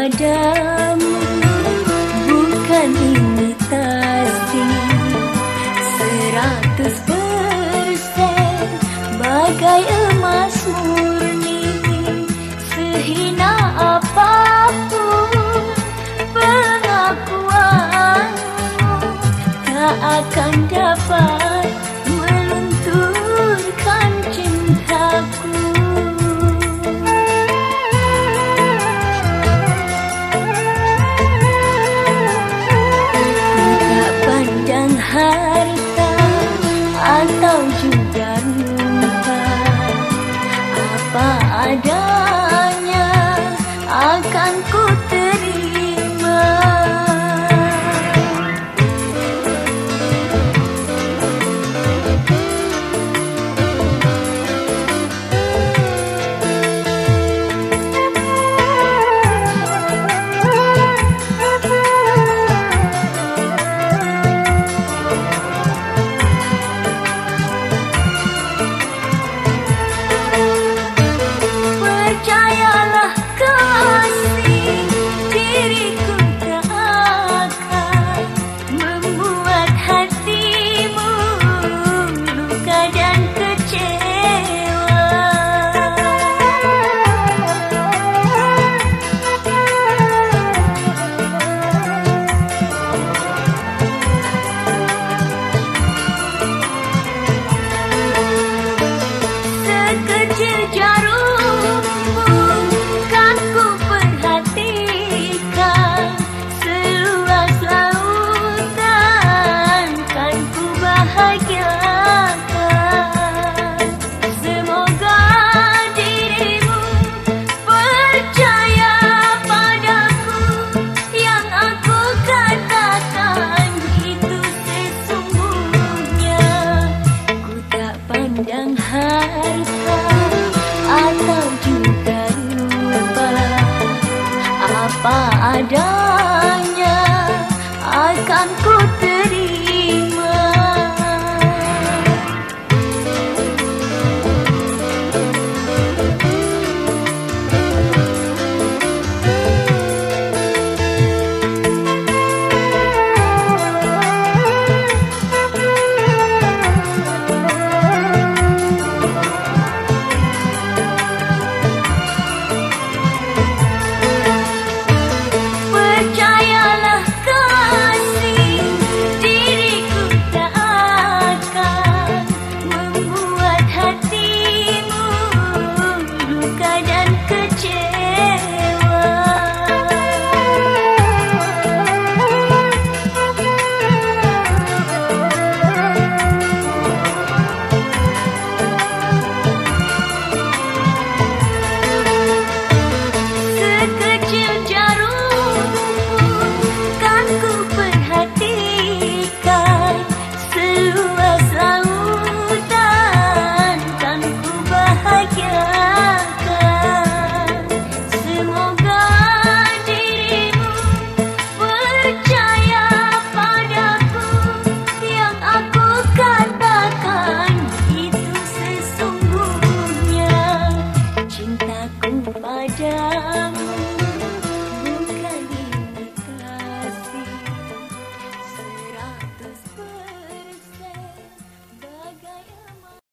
padamu bukan imitasi seratus persen bagai emas. apa ada